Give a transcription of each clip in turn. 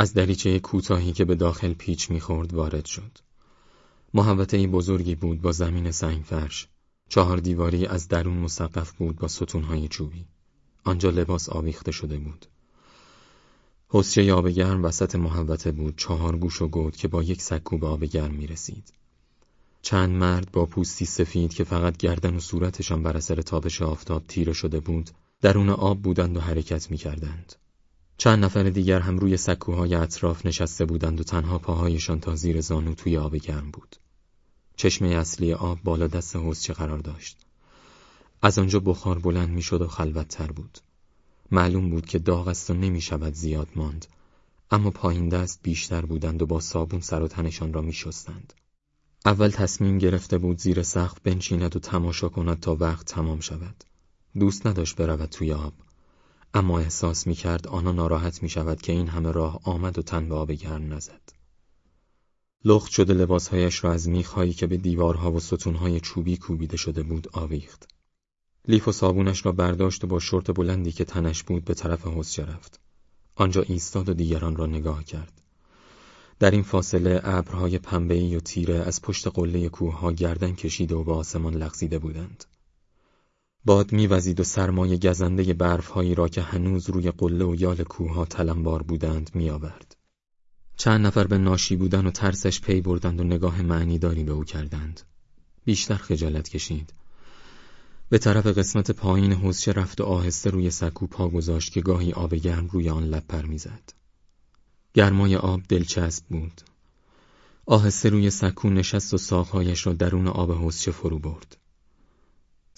از دریچه کوتاهی که به داخل پیچ می‌خورد وارد شد. محوطه بزرگی بود با زمین سنگ فرش. چهار دیواری از درون مسقف بود با ستونهای چوبی. آنجا لباس آویخته شده بود. حسچه آب گرم وسط محوطه بود چهار گوش و گود که با یک سکو به آب گرم می رسید. چند مرد با پوستی سفید که فقط گردن و صورتشان بر اثر تابش آفتاب تیره شده بود درون آب بودند و حرکت می کردند. چند نفر دیگر هم روی سکوهای اطراف نشسته بودند و تنها پاهایشان تا زیر زانو توی آب گرم بود. چشمه اصلی آب بالا دست حوزچه قرار داشت. از آنجا بخار بلند می‌شد و خلوتتر بود. معلوم بود که داغ است و نمی شود زیاد ماند. اما پایین دست بیشتر بودند و با صابون سر و تنشان را می شستند. اول تصمیم گرفته بود زیر سقف بنشیند و تماشا کند تا وقت تمام شود. دوست نداشت برود توی آب. اما احساس می کرد آنها ناراحت می شود که این همه راه آمد و تن به آب گرم نزد. لخت شده لباسهایش را از میخهایی که به دیوارها و ستونهای چوبی کوبیده شده بود آویخت. لیف و صابونش را برداشت و با شورت بلندی که تنش بود به طرف حوزچه رفت. آنجا ایستاد و دیگران را نگاه کرد. در این فاصله ابرهای پنبه‌ای و تیره از پشت قله کوهها گردن کشیده و به آسمان لغزیده بودند. باد میوزید و سرمایه گزنده برفهایی را که هنوز روی قله و یال کوهها تلمبار بودند میآورد. چند نفر به ناشی بودن و ترسش پی بردند و نگاه معنیداری به او کردند. بیشتر خجالت کشید. به طرف قسمت پایین حوزچه رفت و آهسته روی سکو پا گذاشت که گاهی آب گرم روی آن لب پر می‌زد. گرمای آب دلچسب بود. آهسته روی سکو نشست و ساقهایش را درون آب حوزچه فرو برد.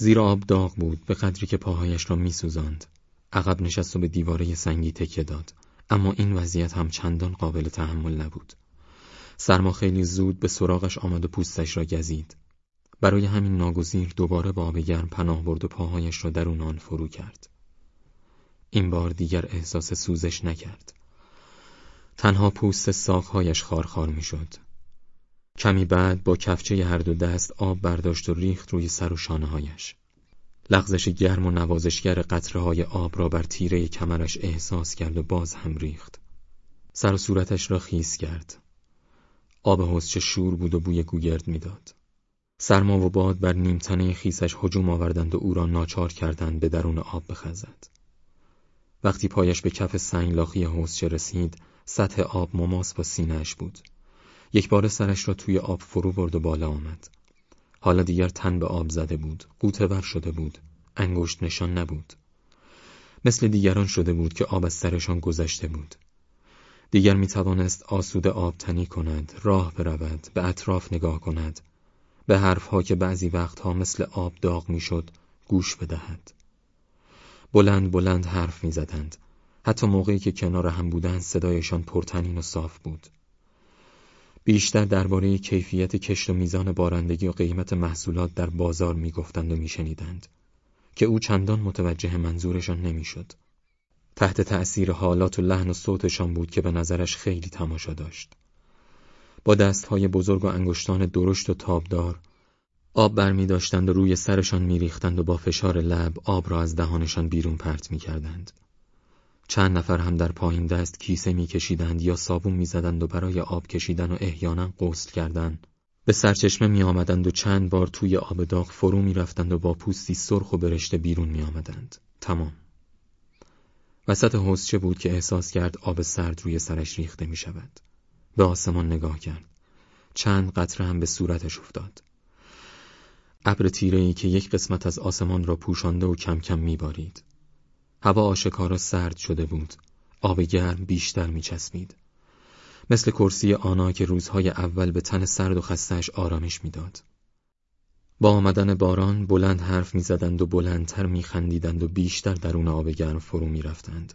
زیر آب داغ بود به قدری که پاهایش را میسوزاند. عقب نشست و به دیواره سنگی تکیه داد. اما این وضعیت هم چندان قابل تحمل نبود. سرما خیلی زود به سراغش آمد و پوستش را گزید. برای همین ناگزیر دوباره با آب گرم پناه برد و پاهایش را درون آن فرو کرد. این بار دیگر احساس سوزش نکرد. تنها پوست ساقهایش خارخار می‌شد. کمی بعد با کفچه هر دو دست آب برداشت و ریخت روی سر و شانه هایش. لغزش گرم و نوازشگر قطره های آب را بر تیره کمرش احساس کرد و باز هم ریخت. سر و صورتش را خیس کرد. آب حوزچه شور بود و بوی گوگرد می‌داد. سرما و باد بر نیمتنه خیسش هجوم آوردند و او را ناچار کردند به درون آب بخزد. وقتی پایش به کف سنگ لاخی حوزچه رسید، سطح آب مماس با سینهش بود. یک بار سرش را توی آب فرو برد و بالا آمد. حالا دیگر تن به آب زده بود، قوتور شده بود، انگشت نشان نبود. مثل دیگران شده بود که آب از سرشان گذشته بود. دیگر می توانست آسود آب تنی کند، راه برود، به اطراف نگاه کند، به حرفها که بعضی وقتها مثل آب داغ می‌شد گوش بدهد. بلند بلند حرف می‌زدند. حتی موقعی که کنار هم بودند صدایشان پرتنین و صاف بود. بیشتر درباره کیفیت کشت و میزان بارندگی و قیمت محصولات در بازار می‌گفتند و میشنیدند که او چندان متوجه منظورشان نمی‌شد. تحت تأثیر حالات و لحن و صوتشان بود که به نظرش خیلی تماشا داشت. با دستهای بزرگ و انگشتان درشت و تابدار آب برمی داشتند و روی سرشان میریختند و با فشار لب آب را از دهانشان بیرون پرت می‌کردند. چند نفر هم در پایین دست کیسه میکشیدند یا صابون می‌زدند و برای آب کشیدن و احیانا غسل کردند. به سرچشمه می آمدند و چند بار توی آب داغ فرو می رفتند و با پوستی سرخ و برشته بیرون می آمدند. تمام. وسط حوزچه بود که احساس کرد آب سرد روی سرش ریخته می شود. به آسمان نگاه کرد. چند قطره هم به صورتش افتاد. ابر تیره که یک قسمت از آسمان را پوشانده و کم کم میبارید. هوا آشکارا سرد شده بود. آب گرم بیشتر میچسبید. مثل کرسی آنا که روزهای اول به تن سرد و خستهش آرامش می‌داد. با آمدن باران بلند حرف می‌زدند و بلندتر میخندیدند و بیشتر درون آب گرم فرو می‌رفتند.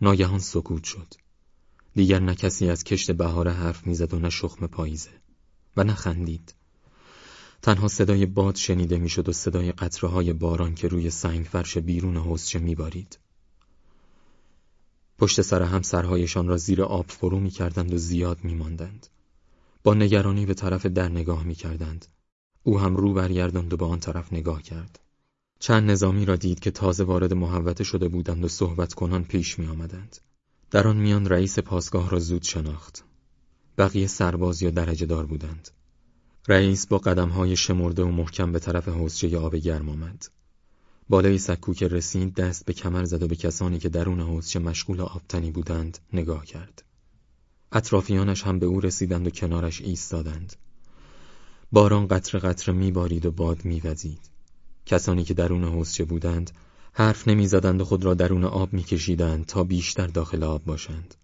ناگهان سکوت شد. دیگر نه کسی از کشت بهاره حرف می‌زد و نه شخم پاییزه و نه خندید. تنها صدای باد شنیده می‌شد و صدای قطره های باران که روی سنگ فرش بیرون حوزچه میبارید. پشت سر هم سرهایشان را زیر آب فرو می‌کردند و زیاد میماندند. با نگرانی به طرف در نگاه می‌کردند. او هم رو برگرداند و به آن طرف نگاه کرد. چند نظامی را دید که تازه وارد محوطه شده بودند و صحبت کنان پیش می آمدند. در آن میان رئیس پاسگاه را زود شناخت. بقیه سرباز یا درجه دار بودند. رئیس با قدمهای شمرده و محکم به طرف حوزچه آب گرم آمد. بالای سکو که رسید دست به کمر زد و به کسانی که درون حوزچه مشغول آبتنی بودند نگاه کرد. اطرافیانش هم به او رسیدند و کنارش ایستادند. باران قطر قطر میبارید و باد میوزید. کسانی که درون حوزچه بودند حرف نمی‌زدند و خود را درون آب میکشیدند تا بیشتر داخل آب باشند.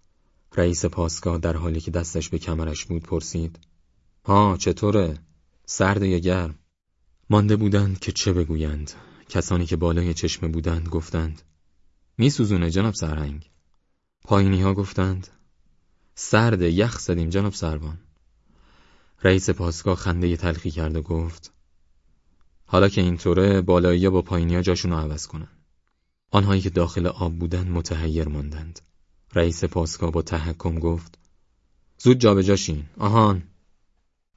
رئیس پاسگاه در حالی که دستش به کمرش بود پرسید ها چطوره؟ سرد یا گرم؟ مانده بودند که چه بگویند. کسانی که بالای چشمه بودند گفتند میسوزونه جناب سرهنگ. پایینی ها گفتند سرد یخ زدیم جناب سروان. رئیس پاسگاه خنده تلخی کرد و گفت حالا که اینطوره بالایی با پایینی ها جاشون رو عوض کنن. آنهایی که داخل آب بودند متحیر ماندند. رئیس پاسگاه با تحکم گفت زود جابجاشین. آهان.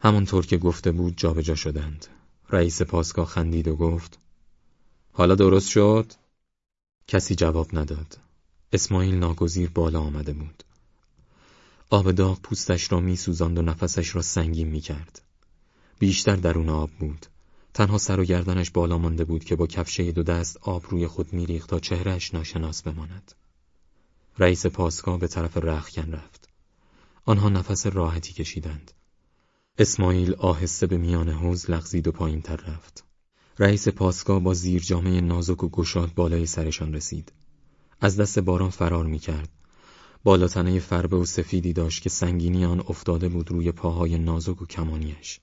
همونطور که گفته بود جابجا شدند رئیس پاسگاه خندید و گفت حالا درست شد کسی جواب نداد اسماعیل ناگزیر بالا آمده بود آب داغ پوستش را می سوزند و نفسش را سنگین می کرد. بیشتر درون آب بود. تنها سر و گردنش بالا مانده بود که با کفشه دو دست آب روی خود میریخت تا چهرهش ناشناس بماند. رئیس پاسگاه به طرف رخکن رفت. آنها نفس راحتی کشیدند. اسماعیل آهسته به میان حوز لغزید و پایین تر رفت. رئیس پاسگاه با زیر جامعه نازک و گشاد بالای سرشان رسید. از دست باران فرار می کرد. بالاتنه فربه و سفیدی داشت که سنگینی آن افتاده بود روی پاهای نازک و کمانیش.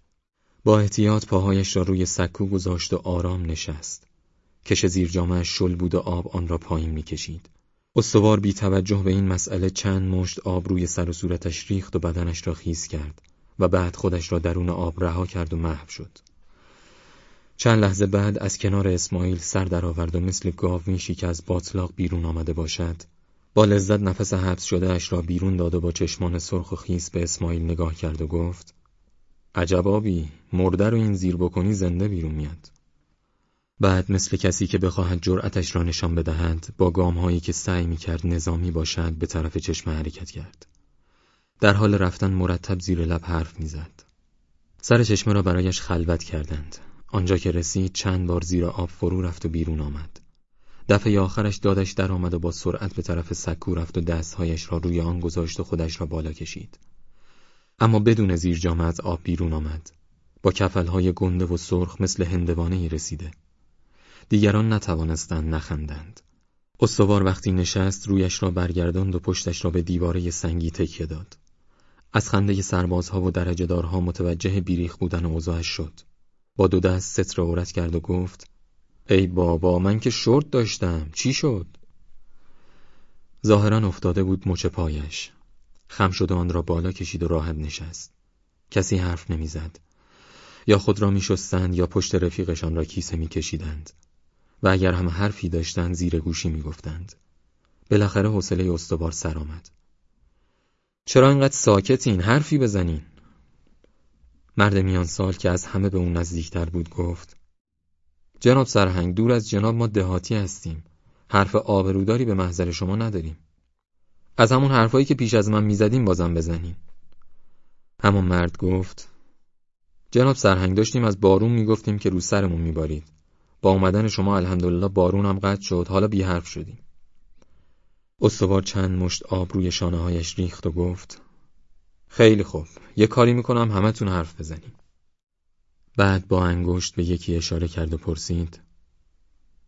با احتیاط پاهایش را روی سکو گذاشت و آرام نشست. کش زیر جامعش شل بود و آب آن را پایین می‌کشید. استوار بی توجه به این مسئله چند مشت آب روی سر و صورتش ریخت و بدنش را خیز کرد و بعد خودش را درون آب رها کرد و محو شد. چند لحظه بعد از کنار اسماعیل سر درآورد و مثل گاو میشی که از باطلاق بیرون آمده باشد با لذت نفس حبس شده اش را بیرون داد و با چشمان سرخ و خیس به اسماعیل نگاه کرد و گفت عجب آبی مرده رو این زیر بکنی زنده بیرون میاد بعد مثل کسی که بخواهد جرأتش را نشان بدهد با گام هایی که سعی می کرد نظامی باشد به طرف چشم حرکت کرد در حال رفتن مرتب زیر لب حرف می‌زد. سر چشمه را برایش خلوت کردند. آنجا که رسید چند بار زیر آب فرو رفت و بیرون آمد. دفعه آخرش دادش در آمد و با سرعت به طرف سکو رفت و دستهایش را روی آن گذاشت و خودش را بالا کشید. اما بدون زیر جامعه از آب بیرون آمد. با کفلهای گنده و سرخ مثل هندوانه رسیده. دیگران نتوانستند نخندند. استوار وقتی نشست رویش را برگرداند و پشتش را به دیواره سنگی تکیه داد. از خنده سربازها و درجه دارها متوجه بیریخ بودن اوضاعش شد. با دو دست ستر عورت کرد و گفت ای بابا من که شورت داشتم. چی شد؟ ظاهرا افتاده بود مچ پایش. خم شده آن را بالا کشید و راحت نشست. کسی حرف نمی‌زد. یا خود را میشستند یا پشت رفیقشان را کیسه میکشیدند. و اگر هم حرفی داشتند زیر گوشی می‌گفتند. بالاخره حوصله استوار سر آمد. چرا اینقدر ساکتین حرفی بزنین؟ مرد میان سال که از همه به اون نزدیکتر بود گفت جناب سرهنگ دور از جناب ما دهاتی هستیم. حرف آبروداری به محضر شما نداریم. از همون حرفایی که پیش از من می‌زدیم بازم بزنیم همون مرد گفت جناب سرهنگ داشتیم از بارون می‌گفتیم که رو سرمون میبارید. با اومدن شما الحمدلله بارون هم قطع شد. حالا بی حرف شدیم. استوار چند مشت آب روی شانه هایش ریخت و گفت خیلی خوب یه کاری می‌کنم همتون حرف بزنیم. بعد با انگشت به یکی اشاره کرد و پرسید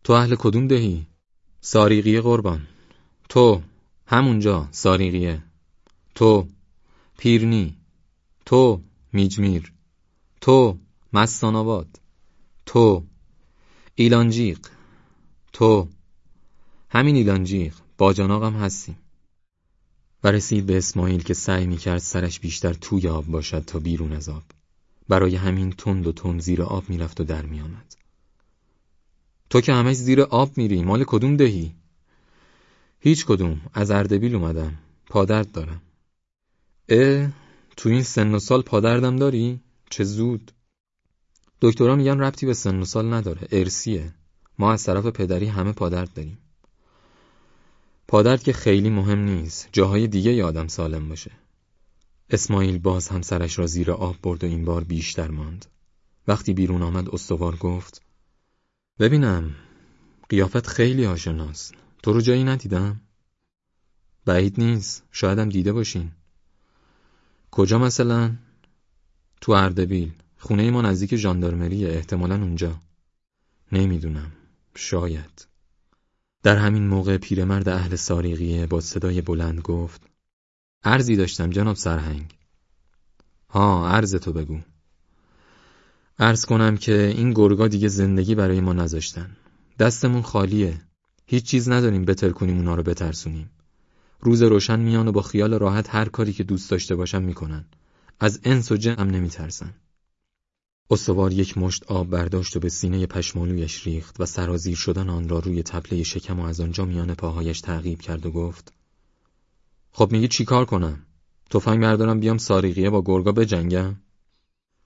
تو اهل کدوم دهی؟ ساریقیه قربان. تو همونجا ساریقیه. تو پیرنی. تو میجمیر. تو مستان تو ایلانجیق. تو همین ایلانجیق. با جناقم هستیم. و رسید به اسماعیل که سعی می‌کرد سرش بیشتر توی آب باشد تا بیرون از آب. برای همین تند و تند زیر آب می‌رفت و در میآمد. تو که همش زیر آب میری مال کدوم دهی؟ هیچ کدوم. از اردبیل اومدم. پادرد دارم. اه تو این سن و سال پادردم داری؟ چه زود. دکترها میگن ربطی به سن و سال نداره. ارسیه ما از طرف پدری همه پادرد داریم. پادرد که خیلی مهم نیست جاهای دیگه یادم سالم باشه. اسماعیل باز هم سرش را زیر آب برد و این بار بیشتر ماند. وقتی بیرون آمد استوار گفت ببینم قیافت خیلی آشناست. تو رو جایی ندیدم؟ بعید نیست شایدم دیده باشین. کجا مثلا؟ تو اردبیل خونه ما نزدیک ژاندارمریه احتمالا اونجا. نمی‌دونم شاید. در همین موقع پیرمرد اهل ساریقیه با صدای بلند گفت ارزی داشتم جناب سرهنگ. ها عرض تو بگو. عرض کنم که این گرگا دیگه زندگی برای ما نذاشتن. دستمون خالیه. هیچ چیز نداریم بتر کنیم اونا رو بترسونیم. روز روشن میان و با خیال راحت هر کاری که دوست داشته باشن می‌کنن. از انس و جن هم نمیترسن. استوار یک مشت آب برداشت و به سینه پشمالویش ریخت و سرازیر شدن آن را روی تپله شکم و از آنجا میان پاهایش تعقیب کرد و گفت خب میگی چی کار کنم؟ تفنگ بردارم بیام ساریقیه با گرگا بجنگم؟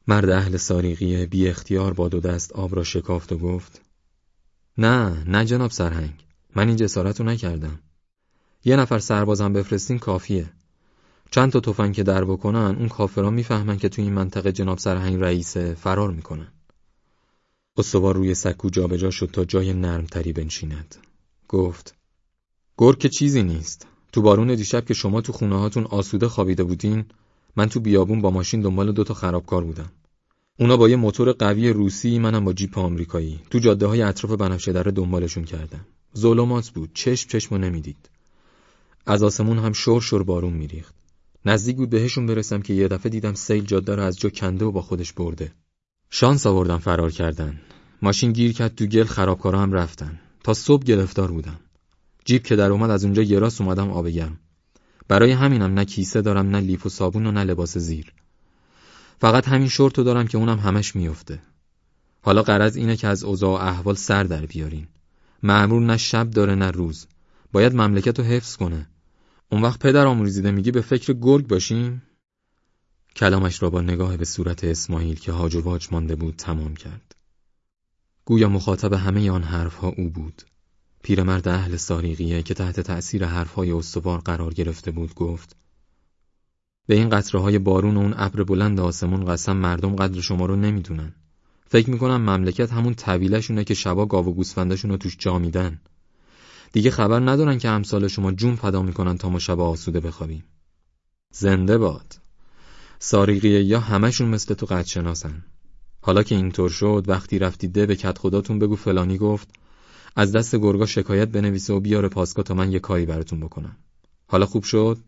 مرد اهل ساریقیه بی اختیار با دو دست آب را شکافت و گفت نه نه جناب سرهنگ من این جسارت رو نکردم یه نفر سربازم بفرستین کافیه چند تا تفنگ که در بکنن اون کافران می‌فهمن که تو این منطقه جناب سرهنگ رئیسه فرار می‌کنن. استوار روی سکو جابجا شد تا جای نرمتری بنشیند. گفت گرگ که چیزی نیست. تو بارون دیشب که شما تو خونه هاتون آسوده خوابیده بودین من تو بیابون با ماشین دنبال دوتا خرابکار بودم. اونا با یه موتور قوی روسی منم با جیپ آمریکایی. تو جاده های اطراف بنفشه دره دنبالشون کردم. ظلمات بود. چشم چشمو نمی‌دید. از آسمون هم شور شور بارون میریخت. نزدیک بود بهشون برسم که یه دفعه دیدم سیل جاده رو از جا کنده و با خودش برده. شانس آوردم فرار کردن. ماشین گیر کرد تو گل خرابکارا هم رفتن. تا صبح گرفتار بودم. جیپ که در اومد از اونجا یه راست اومدم آب گرم. برای همینم نه کیسه دارم نه لیف و صابون و نه لباس زیر. فقط همین شورتو دارم که اونم همش میفته حالا قرض اینه که از اوضاع و احوال سر در بیارین. معمور نه شب داره نه روز. باید مملکت رو حفظ کنه. اون وقت پدر آموزیده میگی به فکر گرگ باشیم؟ کلامش را با نگاه به صورت اسماعیل که هاج و واج مانده بود تمام کرد. گویا مخاطب همه آن حرفها او بود. پیرمرد اهل ساریقیه که تحت تأثیر حرفهای استوار قرار گرفته بود گفت به این قطره بارون و اون ابر بلند آسمون قسم مردم قدر شما رو نمی‌دونن. فکر می‌کنم مملکت همون طویلشونه که شبا گاو و گوسفندشون توش جا میدن. دیگه خبر ندارن که امثال شما جون فدا می‌کنن تا ما شب آسوده بخوابیم. زنده باد. ساریقیه یا همشون مثل تو قد شناسن حالا که اینطور شد وقتی رفتی ده به کت خداتون بگو فلانی گفت از دست گرگا شکایت بنویسه و بیاره پاسکا تا من یه کاری براتون بکنم. حالا خوب شد؟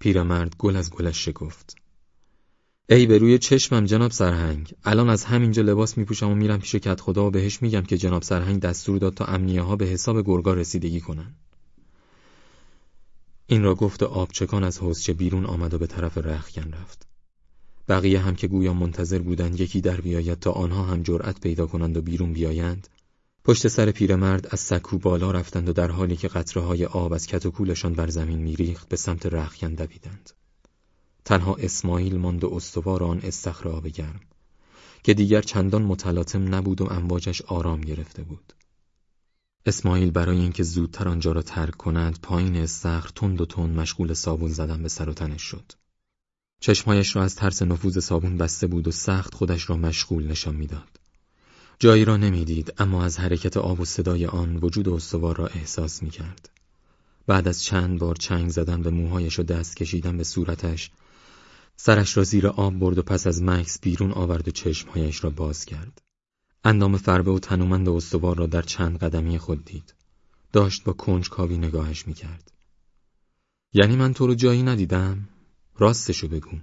پیرمرد گل از گلش شکفت. ای به روی چشمم جناب سرهنگ الان از همینجا لباس میپوشم و میرم پیش کت خدا و بهش میگم که جناب سرهنگ دستور داد تا امنیه ها به حساب گرگا رسیدگی کنن. این را گفت آبچکان از حوزچه بیرون آمد و به طرف رخکن رفت. بقیه هم که گویا منتظر بودند یکی در بیاید تا آنها هم جرأت پیدا کنند و بیرون بیایند پشت سر پیرمرد از سکو بالا رفتند و در حالی که قطره های آب از کت بر زمین میریخت به سمت رخکن دویدند. تنها اسماعیل ماند و استوار آن استخر آب گرم که دیگر چندان متلاطم نبود و امواجش آرام گرفته بود. اسماعیل برای اینکه زودتر آنجا را ترک کند پایین استخر تند و تند مشغول صابون زدن به سر و تنش شد. چشمهایش را از ترس نفوذ صابون بسته بود و سخت خودش را مشغول نشان می‌داد. جایی را نمی‌دید اما از حرکت آب و صدای آن وجود استوار را احساس می کرد. بعد از چند بار چنگ زدن به موهایش و دست کشیدن به صورتش سرش را زیر آب برد و پس از مکس بیرون آورد و چشمهایش را باز کرد. اندام فربه و تنومند استوار را در چند قدمی خود دید. داشت با کنج کاوی نگاهش می کرد. یعنی من تو رو جایی ندیدم؟ راستشو بگو.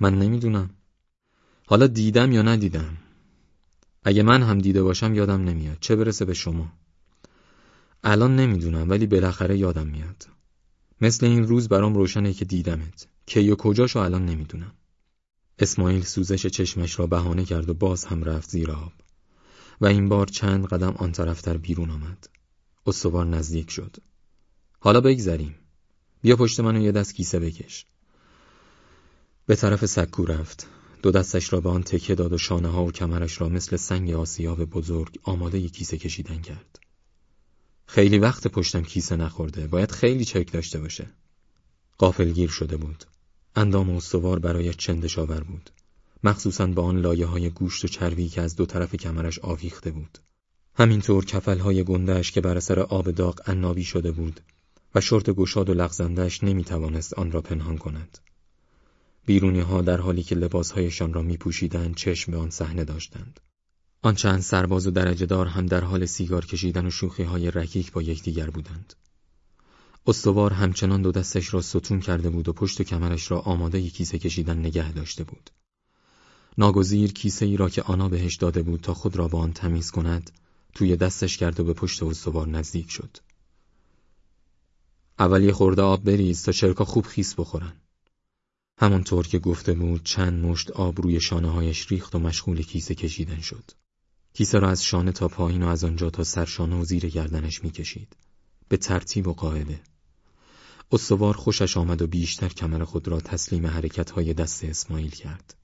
من نمی‌دونم. حالا دیدم یا ندیدم؟ اگه من هم دیده باشم یادم نمیاد چه برسه به شما الان نمی‌دونم ولی بالاخره یادم میاد مثل این روز برام روشنه که دیدمت. کی و کجاشو الان نمی‌دونم. اسماعیل سوزش چشمش را بهانه کرد و باز هم رفت زیر آب. و این بار چند قدم آن طرفتر بیرون آمد. استوار نزدیک شد. حالا بگذریم. بیا پشت منو یه دست کیسه بکش. به طرف سکو رفت. دو دستش را به آن تکه داد و شانه ها و کمرش را مثل سنگ آسیاب بزرگ آماده ی کیسه کشیدن کرد. خیلی وقت پشتم کیسه نخورده. باید خیلی چک داشته باشه. قافلگیر شده بود. اندام استوار برای چندشاور بود. مخصوصا با آن لایه های گوشت و چربی که از دو طرف کمرش آویخته بود. همینطور کفل های گندهش که بر اثر آب داغ عنابی شده بود و شرط گشاد و لغزندهش نمی توانست آن را پنهان کند. بیرونی ها در حالی که لباسهایشان را می پوشیدن چشم به آن صحنه داشتند. آن چند سرباز و درجه دار هم در حال سیگار کشیدن و شوخی های رکیک با یکدیگر بودند. استوار همچنان دو دستش را ستون کرده بود و پشت کمرش را آماده کیسه کشیدن نگه داشته بود. ناگزیر کیسه ای را که آنا بهش داده بود تا خود را با آن تمیز کند توی دستش کرد و به پشت استوار نزدیک شد. اولی خورده آب بریز تا چرکا خوب خیس بخورن. همانطور که گفته بود چند مشت آب روی شانه هایش ریخت و مشغول کیسه کشیدن شد. کیسه را از شانه تا پایین و از آنجا تا سرشانه و زیر گردنش می‌کشید. به ترتیب و قاعده. استوار خوشش آمد و بیشتر کمر خود را تسلیم حرکت های دست اسماعیل کرد.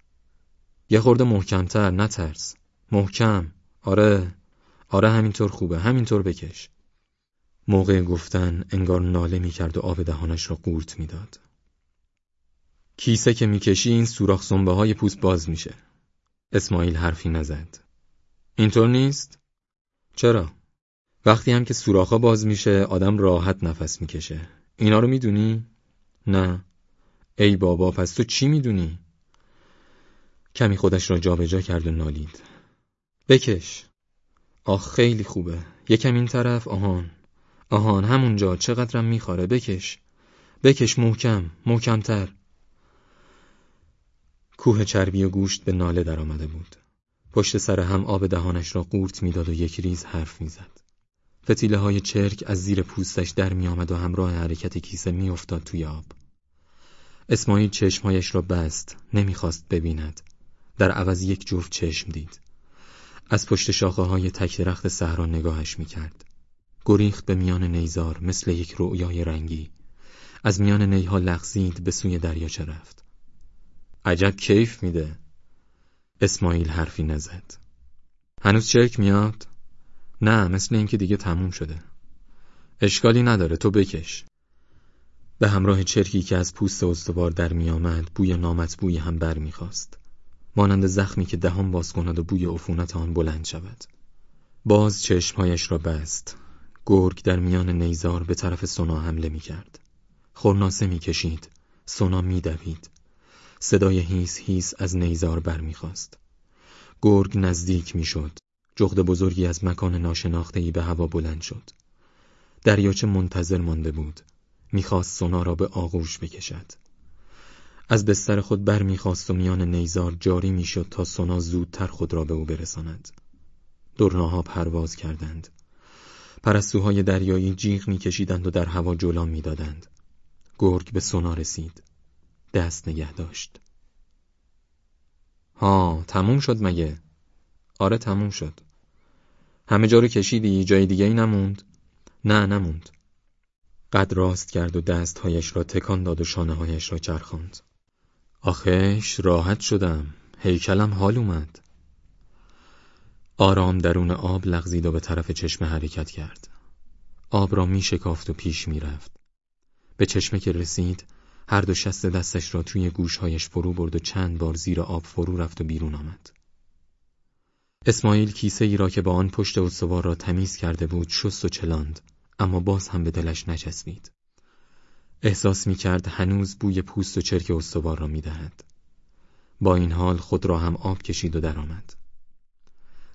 یه خورده محکمتر نترس. محکم. آره. آره همینطور خوبه. همینطور بکش. موقع گفتن انگار ناله می‌کرد و آب دهانش را قورت می‌داد. کیسه که می‌کشی این سوراخ های پوست باز میشه. اسماعیل حرفی نزد. اینطور نیست؟ چرا؟ وقتی هم که سوراخا باز میشه آدم راحت نفس می‌کشه. اینا رو می‌دونی؟ نه. ای بابا پس تو چی می‌دونی؟ کمی خودش را جابجا کرد و نالید. بکش. آخ خیلی خوبه. یکم این طرف. آهان. آهان همونجا. چقدرم میخواره بکش. بکش محکم. محکمتر. کوه چربی و گوشت به ناله درآمده بود. پشت سر هم آب دهانش را قورت می‌داد و یک ریز حرف می‌زد فتیله های چرک از زیر پوستش در می آمد و همراه حرکت کیسه می افتاد توی آب. اسماعیل چشمهایش را بست، نمی‌خواست ببیند. در عوض یک جفت چشم دید. از پشت شاخه های تک درخت صحرا نگاهش می کرد. گریخت به میان نیزار مثل یک رؤیای رنگی. از میان نیها لغزید به سوی دریاچه رفت. عجب کیف میده. اسماعیل حرفی نزد. هنوز چرک میاد؟ نه مثل اینکه دیگه تموم شده. اشکالی نداره تو بکش. به همراه چرکی که از پوست استوار در میآمد بوی نامطبوعی هم بر می‌خواست مانند زخمی که دهان باز کند و بوی عفونت آن بلند شود. باز چشمهایش را بست. گرگ در میان نیزار به طرف سونا حمله می‌کرد. خورناسه می‌کشید. سونا میدوید. صدای هیس هیس از نیزار برمیخواست گرگ نزدیک می‌شد جغد بزرگی از مکان ناشناختهی به هوا بلند شد. دریاچه منتظر مانده بود. می‌خواست سونا را به آغوش بکشد. از بستر خود بر می‌خواست و میان نیزار جاری می‌شد تا سونا زودتر خود را به او برساند. درناها پرواز کردند. پرستوهای دریایی جیغ میکشیدند و در هوا جولان می‌دادند. گرگ به سونا رسید. دست نگه داشت. ها تموم شد مگه؟ آره تموم شد. همه جا رو کشیدی جای دیگه ای نموند؟ نه نموند. قد راست کرد و دستهایش را تکان داد و شانه هایش را چرخاند. آخش راحت شدم. هیکلم حال اومد. آرام درون آب لغزید و به طرف چشمه حرکت کرد. آب را می شکافت و پیش می رفت. به چشمه که رسید هر دو شست دستش را توی گوشهایش فرو برد و چند بار زیر آب فرو رفت و بیرون آمد. اسماعیل کیسه ای را که با آن پشت استوار را تمیز کرده بود شست و چلاند اما باز هم به دلش نچسبید احساس می کرد هنوز بوی پوست و چرک استوار را می دهد. با این حال خود را هم آب کشید و درآمد.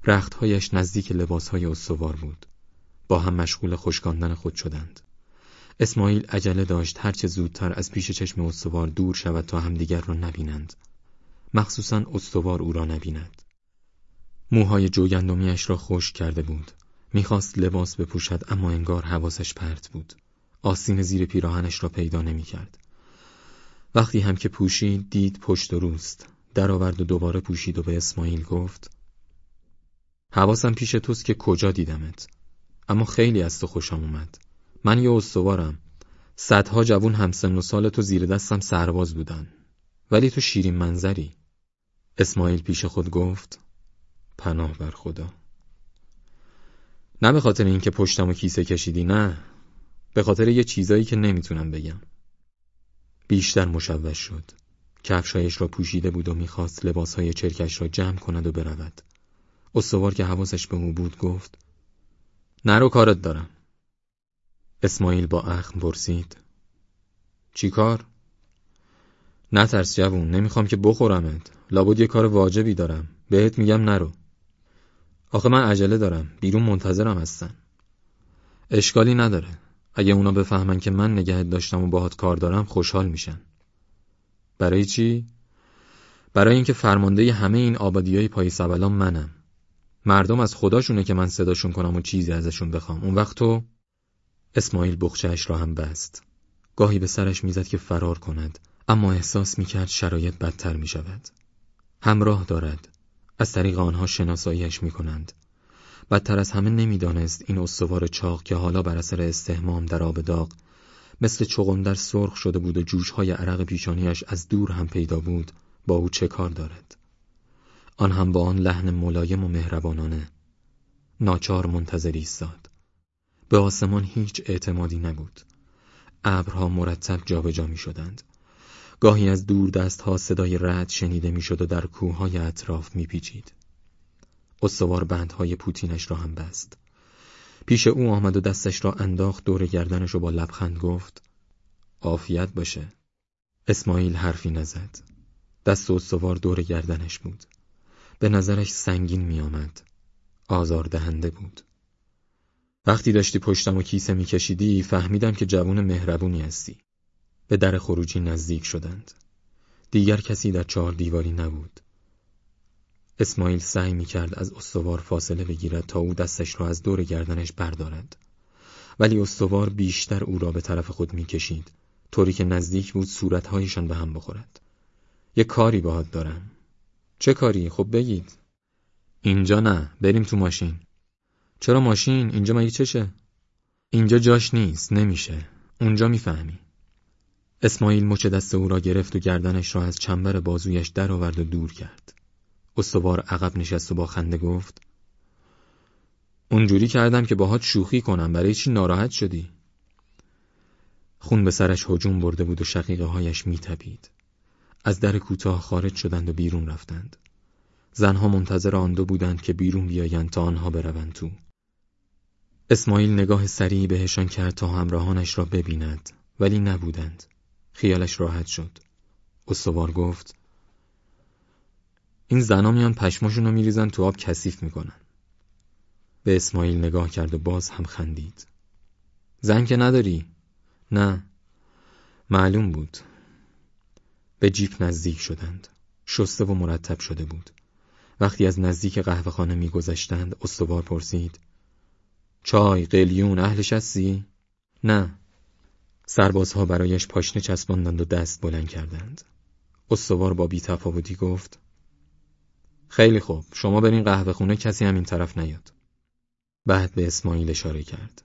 رختهایش نزدیک لباسهای استوار بود. با هم مشغول خشکاندن خود شدند. اسماعیل عجله داشت هرچه زودتر از پیش چشم استوار دور شود تا همدیگر را نبینند. مخصوصا استوار او را نبیند. موهای جوگندمیش را خوش کرده بود. می‌خواست لباس بپوشد اما انگار حواسش پرت بود. آستین زیر پیراهنش را پیدا نمی‌کرد. وقتی هم که پوشید دید پشت و روست. درآورد و دوباره پوشید و به اسماعیل گفت حواسم پیش توست که کجا دیدمت. اما خیلی از تو خوشم اومد. من یه استوارم. صدها جوون همسن و سال تو زیر دستم سرباز بودن. ولی تو شیرین منظری. اسماعیل پیش خود گفت پناه بر خدا نه به خاطر اینکه پشتم و کیسه کشیدی نه به خاطر یه چیزایی که نمی‌تونم بگم بیشتر مشوش شد کفشایش را پوشیده بود و می‌خواست لباسهای چرکش را جمع کند و برود استوار که حواسش به او بود گفت نرو کارت دارم اسماعیل با اخم پرسید. چی کار؟ نترس جوون نمی‌خوام که بخورمت. لابد یه کار واجبی دارم. بهت میگم نرو. آخه من عجله دارم. بیرون منتظرم هستن. اشکالی نداره. اگه اونا بفهمن که من نگهت داشتم و باهات کار دارم خوشحال میشن. برای چی؟ برای اینکه فرمانده همه این آبادی های پای سبلان منم. مردم از خداشونه که من صداشون کنم و چیزی ازشون بخوام. اون وقت تو اسماعیل بخچهش را هم بست. گاهی به سرش می‌زد که فرار کند اما احساس می‌کرد شرایط بدتر می‌شود. همراه دارد. از طریق آنها شناساییش می‌کنند. بدتر از همه نمی‌دانست این استوار چاق که حالا بر اثر استهمام در آب داغ مثل چغندر سرخ شده بود و جوشهای عرق پیشانیش از دور هم پیدا بود با او چه کار دارد؟ آن هم با آن لحن ملایم و مهربانانه. ناچار منتظری ایستاد. به آسمان هیچ اعتمادی نبود ابرها مرتب جابجا می شدند گاهی از دور دست ها صدای رد شنیده می‌شد و در کوههای اطراف میپیچید. استوار بندهای پوتینش را هم بست. پیش او آمد و دستش را انداخت دور گردنش و با لبخند گفت عافیت باشه. اسماعیل حرفی نزد. دست استوار دور گردنش بود. به نظرش سنگین می آمد. آزار دهنده بود. وقتی داشتی پشتم و کیسه میکشیدی فهمیدم که جوون مهربونی هستی. به در خروجی نزدیک شدند. دیگر کسی در چهار دیواری نبود. اسماعیل سعی می کرد از استوار فاصله بگیرد تا او دستش را از دور گردنش بردارد. ولی استوار بیشتر او را به طرف خود می کشید. طوری که نزدیک بود صورتهایشان به هم بخورد. یه کاری باهات دارم. چه کاری؟ خب بگید. اینجا نه. بریم تو ماشین. چرا ماشین؟ اینجا مگه چشه؟ اینجا جاش نیست. نمیشه. اونجا می‌فهمی. اسماعیل مچ دست او را گرفت و گردنش را از چنبر بازویش درآورد و دور کرد. استوار عقب نشست و با خنده گفت اونجوری کردم که باهات شوخی کنم برای چی ناراحت شدی؟ خون به سرش هجوم برده بود و شقیقه هایش میتپید. از در کوتاه خارج شدند و بیرون رفتند. زنها منتظر آن دو بودند که بیرون بیایند تا آنها بروند تو. اسماعیل نگاه سریعی بهشان کرد تا همراهانش را ببیند ولی نبودند. خیالش راحت شد. استوار گفت این زنا میان پشماشون رو میریزن تو آب کثیف می‌کنن. به اسماعیل نگاه کرد و باز هم خندید. زن که نداری؟ نه. معلوم بود. به جیپ نزدیک شدند. شسته و مرتب شده بود. وقتی از نزدیک قهوه خانه میگذشتند استوار پرسید چای قلیون اهلش هستی؟ نه سربازها برایش پاشنه چسباندند و دست بلند کردند. استوار با بیتفاوتی گفت خیلی خوب شما برین قهوه خونه کسی هم این طرف نیاد. بعد به اسماعیل اشاره کرد.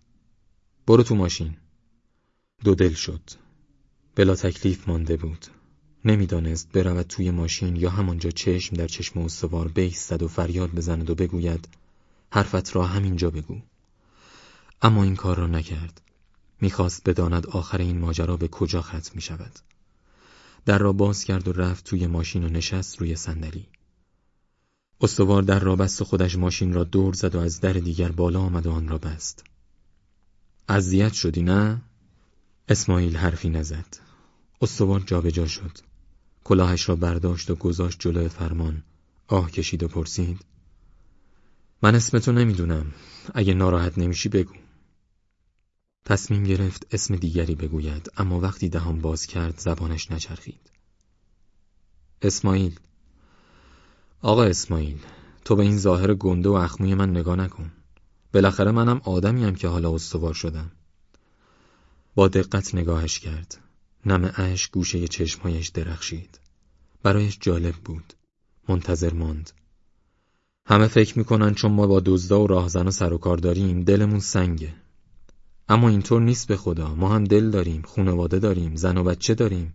برو تو ماشین. دو دل شد. بلا تکلیف مانده بود. نمی‌دانست برود توی ماشین یا همانجا چشم در چشم استوار بیستد و فریاد بزند و بگوید حرفت را همینجا بگو. اما این کار را نکرد. می‌خواست بداند آخر این ماجرا به کجا ختم می شود. در را باز کرد و رفت توی ماشین و نشست روی صندلی. استوار در را بست و خودش ماشین را دور زد و از در دیگر بالا آمد و آن را بست. اذیت شدی نه؟ اسماعیل حرفی نزد. استوار جابجا شد. کلاهش را برداشت و گذاشت جلو فرمان. آه کشید و پرسید. من اسمتو نمی‌دونم. اگه ناراحت نمیشی بگو. تصمیم گرفت اسم دیگری بگوید اما وقتی دهان باز کرد زبانش نچرخید. اسماعیل آقا اسماعیل تو به این ظاهر گنده و اخموی من نگاه نکن. بالاخره منم آدمیم که حالا استوار شدم. با دقت نگاهش کرد. نم اش گوشه چشمهایش درخشید. برایش جالب بود. منتظر ماند. همه فکر می‌کنن چون ما با دزدا و راهزن سر و کار داریم دلمون سنگه. اما اینطور نیست به خدا. ما هم دل داریم خانواده داریم زن و بچه داریم.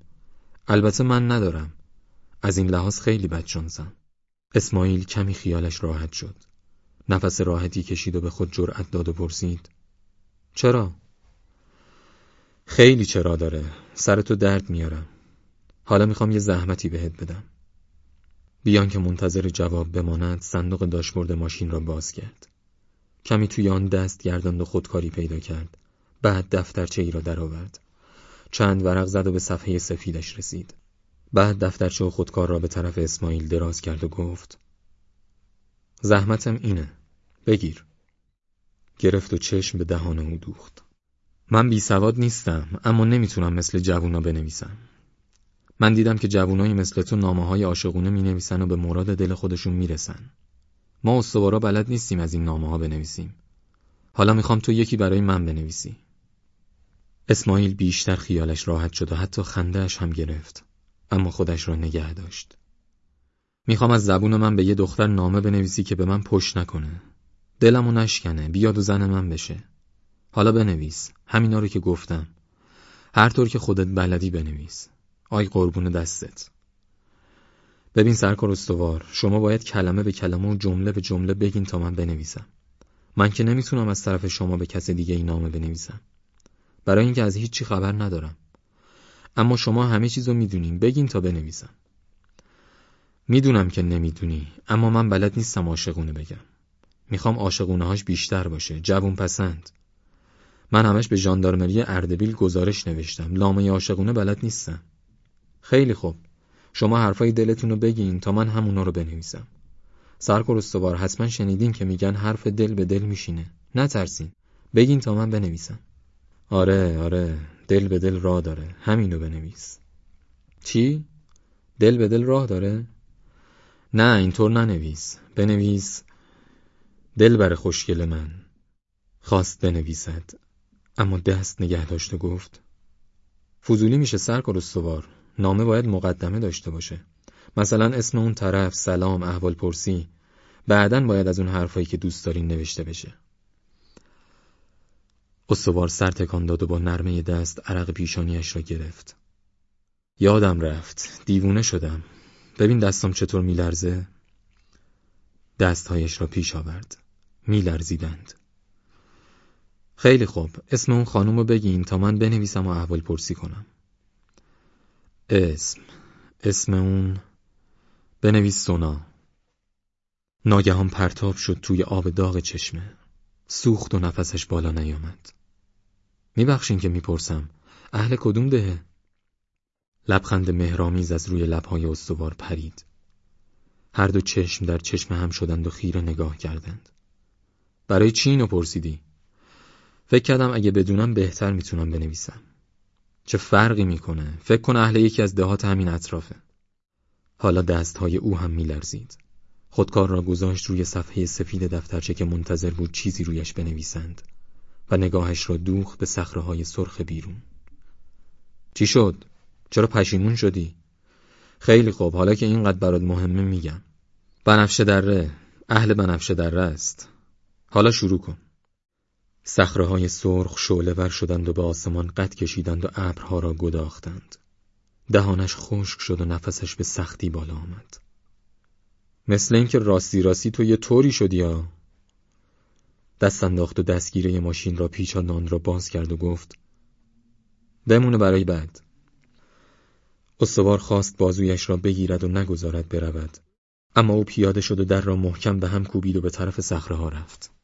البته من ندارم. از این لحاظ خیلی بدشانسم اسماعیل کمی خیالش راحت شد. نفس راحتی کشید و به خود جرأت داد و پرسید چرا؟ خیلی چرا داره. سرتو درد میارم. حالا می‌خوام یه زحمتی بهت بدم. بیان که منتظر جواب بماند صندوق داشبورد ماشین را باز کرد. کمی توی آن دست گرداند و خودکاری پیدا کرد. بعد دفترچه ای را درآورد. چند ورق زد و به صفحه سفیدش رسید. بعد دفترچه و خودکار را به طرف اسماعیل دراز کرد و گفت زحمتم اینه. بگیر. گرفت و چشم به دهان او دوخت. من بی سواد نیستم اما نمی‌تونم مثل جوونا بنویسم. من دیدم که جوونایی مثل تو نامه های عاشقونه می نویسن و به مراد دل خودشون می‌رسن. ما استوارا بلد نیستیم از این نامه ها بنویسیم. حالا می‌خوام تو یکی برای من بنویسی. اسماعیل بیشتر خیالش راحت شد و حتی خندهش هم گرفت. اما خودش را نگه داشت. می‌خوام از زبون من به یه دختر نامه بنویسی که به من پشت نکنه. دلمو نشکنه. بیاد و زن من بشه. حالا بنویس. همینا رو که گفتم. هر طور که خودت بلدی بنویس. آی قربون دستت. ببین سرکار استوار شما باید کلمه به کلمه و جمله به جمله بگین تا من بنویسم. من که نمی‌تونم از طرف شما به کس دیگه این نامه بنویسم. برای اینکه از هیچی خبر ندارم. اما شما همه چیزو می‌دونین. بگین تا بنویسم. می‌دونم که نمی‌دونی اما من بلد نیستم عاشقونه بگم. می‌خوام عاشقونه هاش بیشتر باشه جوون پسند من همش به ژاندارمری اردبیل گزارش نوشتم. لامه عاشقونه بلد نیستم خیلی خوب. شما حرفای دلتون رو بگین تا من همونا رو بنویسم. سرکر استوار حتما شنیدین که میگن حرف دل به دل میشینه. نترسین. بگین تا من بنویسم. آره آره دل به دل راه داره. همینو بنویس. چی؟ دل به دل راه داره؟ نه اینطور ننویس. بنویس دل بر خوشگل من. خواست بنویسد. اما دست نگه داشت و گفت فضولی میشه سرکار استوار. نامه باید مقدمه داشته باشه. مثلا اسم اون طرف سلام احوال پرسی بعدا باید از اون حرفایی که دوست دارین نوشته بشه. استوار سر تکان داد و با نرمه دست عرق پیشانیش را گرفت. یادم رفت. دیوونه شدم. ببین دستم چطور میلرزه. دستهایش را پیش آورد. میلرزیدند. خیلی خوب. اسم اون خانم رو بگین تا من بنویسم و احوال پرسی کنم. اسم. اسم اون. بنویس سونا. ناگهان پرتاب شد توی آب داغ چشمه. سوخت و نفسش بالا نیامد. میبخشین که می‌پرسم اهل کدوم دهه؟ لبخند مهرامیز از روی لبهای استوار پرید. هر دو چشم در چشم هم شدند و خیره نگاه کردند. برای چی اینو پرسیدی؟ فکر کردم اگه بدونم بهتر می‌تونم بنویسم. چه فرقی می‌کنه؟ فکر کن اهل یکی از دهات همین اطرافه. حالا دستهای او هم میلرزید. خودکار را گذاشت روی صفحه سفید دفترچه که منتظر بود چیزی رویش بنویسند و نگاهش را دوخت به های سرخ بیرون. چی شد؟ چرا پشیمون شدی؟ خیلی خوب حالا که اینقدر برات مهمه میگم. بنفشه دره اهل بنفشه دره است. حالا شروع کن. های سرخ شعله ور شدند و به آسمان قد کشیدند و ابرها را گداختند. دهانش خشک شد و نفسش به سختی بالا آمد. مثل اینکه راستی راستی تو یه طوری شدی ها دست انداخت و دستگیره ماشین را پیچاند نان را باز کرد و گفت بمونه برای بعد. استوار خواست بازویش را بگیرد و نگذارد برود. اما او پیاده شد و در را محکم به هم کوبید و به طرف صخره ها رفت.